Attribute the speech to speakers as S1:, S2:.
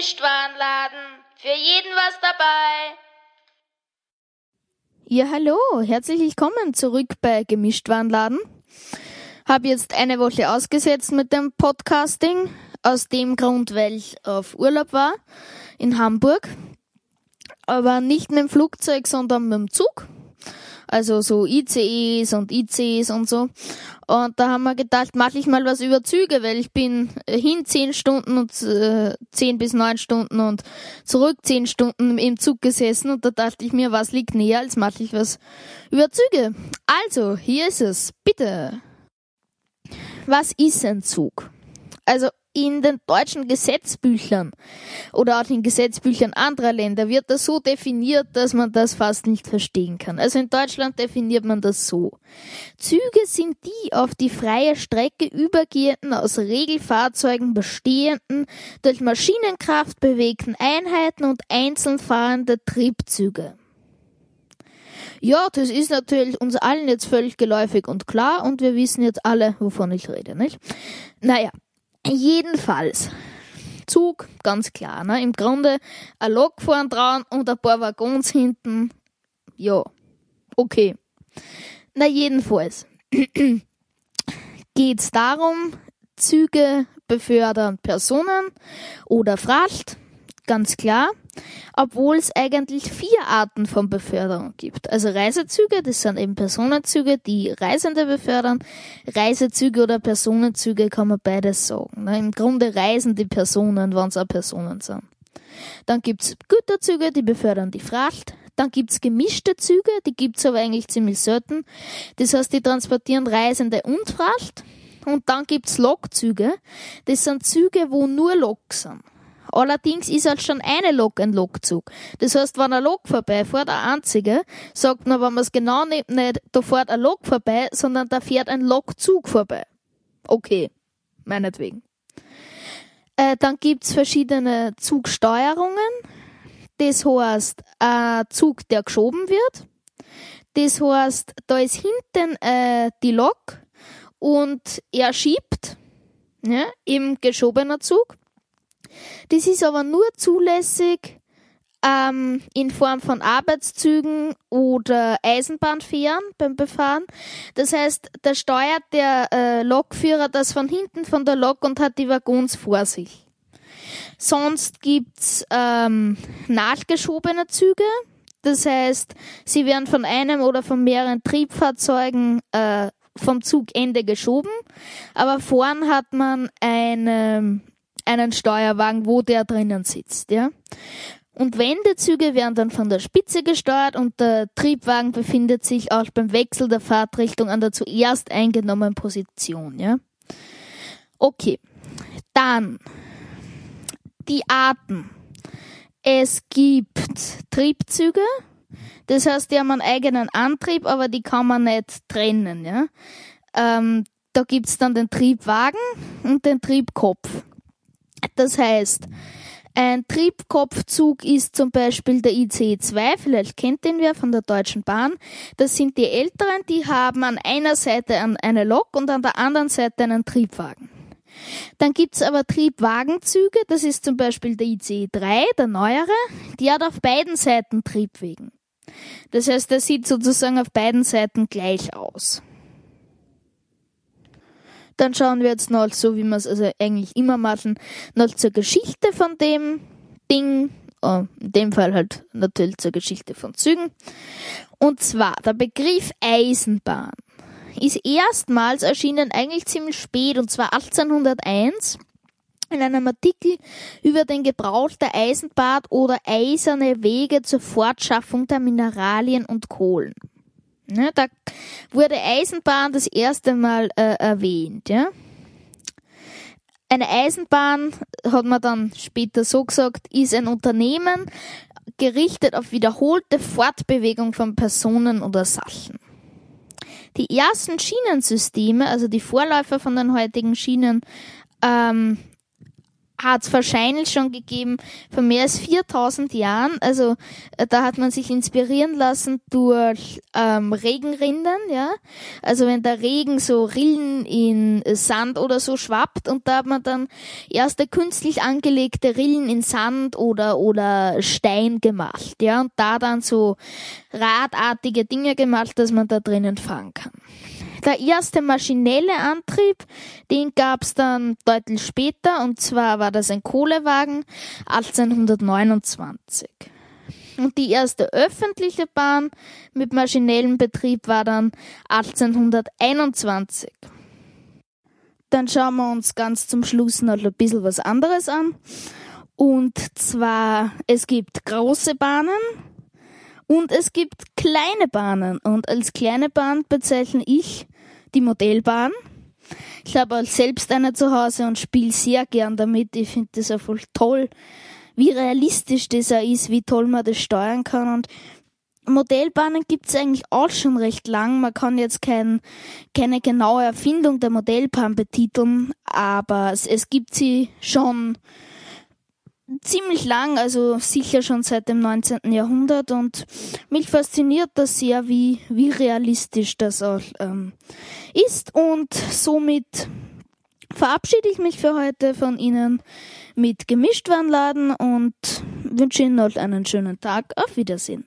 S1: Gemischtwarenladen. Für jeden was dabei.
S2: Ja, hallo, herzlich willkommen zurück bei Gemischtwarenladen. Hab jetzt eine Woche ausgesetzt mit dem Podcasting, aus dem Grund, weil ich auf Urlaub war in Hamburg. Aber nicht mit dem Flugzeug, sondern mit dem Zug also so ICEs und ICs und so. Und da haben wir gedacht, mache ich mal was über Züge, weil ich bin hin zehn Stunden und äh, zehn bis neun Stunden und zurück zehn Stunden im Zug gesessen und da dachte ich mir, was liegt näher, als mache ich was über Züge. Also, hier ist es, bitte. Was ist ein Zug? Also in den deutschen Gesetzbüchern oder auch in Gesetzbüchern anderer Länder wird das so definiert, dass man das fast nicht verstehen kann. Also in Deutschland definiert man das so. Züge sind die auf die freie Strecke übergehenden, aus Regelfahrzeugen bestehenden, durch Maschinenkraft bewegten Einheiten und einzeln fahrende Triebzüge. Ja, das ist natürlich uns allen jetzt völlig geläufig und klar und wir wissen jetzt alle, wovon ich rede, nicht? Naja, Jedenfalls. Zug, ganz klar. Ne? Im Grunde ein Lok vorn dran und ein paar Waggons hinten. Ja, okay. Na jedenfalls geht's darum, Züge befördern Personen oder Fracht, ganz klar obwohl es eigentlich vier Arten von Beförderung gibt. Also Reisezüge, das sind eben Personenzüge, die Reisende befördern. Reisezüge oder Personenzüge kann man beides sagen. Ne? Im Grunde reisen die Personen, wenn es auch Personen sind. Dann gibt's Güterzüge, die befördern die Fracht. Dann gibt's gemischte Züge, die gibt's aber eigentlich ziemlich selten. Das heißt, die transportieren Reisende und Fracht. Und dann gibt's Lokzüge. Das sind Züge, wo nur Lok sind. Allerdings ist halt schon eine Lok ein Lokzug. Das heißt, wenn ein Lok vorbei fährt, ein einziger, sagt man, wenn man es genau nimmt, nicht, da fährt ein Lok vorbei, sondern da fährt ein Lokzug vorbei. Okay, meinetwegen. Äh, dann gibt's verschiedene Zugsteuerungen. Das heißt, ein Zug, der geschoben wird. Das heißt, da ist hinten äh, die Lok und er schiebt, ja, im geschobener Zug. Das ist aber nur zulässig ähm, in Form von Arbeitszügen oder Eisenbahnfähren beim Befahren. Das heißt, da steuert der äh, Lokführer das von hinten von der Lok und hat die Waggons vor sich. Sonst gibt's ähm, nachgeschobene Züge. Das heißt, sie werden von einem oder von mehreren Triebfahrzeugen äh, vom Zugende geschoben, aber vorn hat man eine einen Steuerwagen, wo der drinnen sitzt, ja. Und Wendezüge werden dann von der Spitze gesteuert und der Triebwagen befindet sich auch beim Wechsel der Fahrtrichtung an der zuerst eingenommenen Position, ja. Okay. Dann die Arten. Es gibt Triebzüge, das heißt, die haben einen eigenen Antrieb, aber die kann man nicht trennen, ja. Ähm, da gibt's dann den Triebwagen und den Triebkopf. Das heißt, ein Triebkopfzug ist zum Beispiel der ICE2, vielleicht kennt den wer von der Deutschen Bahn. Das sind die älteren, die haben an einer Seite eine Lok und an der anderen Seite einen Triebwagen. Dann gibt's aber Triebwagenzüge, das ist zum Beispiel der ICE3, der neuere, die hat auf beiden Seiten Triebwegen. Das heißt, der sieht sozusagen auf beiden Seiten gleich aus. Dann schauen wir jetzt noch so, wie wir es also eigentlich immer machen, noch zur Geschichte von dem Ding. Oh, in dem Fall halt natürlich zur Geschichte von Zügen. Und zwar der Begriff Eisenbahn ist erstmals erschienen eigentlich ziemlich spät und zwar 1801 in einem Artikel über den Gebrauch der Eisenbahn oder eiserne Wege zur Fortschaffung der Mineralien und Kohlen. Ne, da wurde Eisenbahn das erste Mal äh, erwähnt. Ja? Eine Eisenbahn, hat man dann später so gesagt, ist ein Unternehmen gerichtet auf wiederholte Fortbewegung von Personen oder Sachen. Die ersten Schienensysteme, also die Vorläufer von den heutigen Schienen, ähm, hat es wahrscheinlich schon gegeben vor mehr als 4000 Jahren. Also äh, da hat man sich inspirieren lassen durch ähm, Regenrinden, ja. Also wenn der Regen so Rillen in Sand oder so schwappt und da hat man dann erste künstlich angelegte Rillen in Sand oder oder Stein gemacht, ja, und da dann so radartige Dinge gemacht, dass man da drinnen fahren kann. Der erste maschinelle Antrieb, den gab's dann deutlich später, und zwar war das ein Kohlewagen 1829. Und die erste öffentliche Bahn mit maschinellem Betrieb war dann 1821. Dann schauen wir uns ganz zum Schluss noch ein bisschen was anderes an. Und zwar, es gibt große Bahnen, und es gibt kleine Bahnen und als kleine Bahn bezeichne ich die Modellbahn. Ich habe selbst eine zu Hause und spiele sehr gern damit. Ich finde das auch voll toll, wie realistisch das auch ist, wie toll man das steuern kann und Modellbahnen gibt es eigentlich auch schon recht lang. Man kann jetzt kein, keine genaue Erfindung der Modellbahn betiteln, aber es, es gibt sie schon ziemlich lang, also sicher schon seit dem 19. Jahrhundert und mich fasziniert das sehr, wie, wie realistisch das auch ähm, ist und somit verabschiede ich mich für heute von Ihnen mit Gemischtwarenladen und wünsche Ihnen noch einen schönen Tag. Auf Wiedersehen.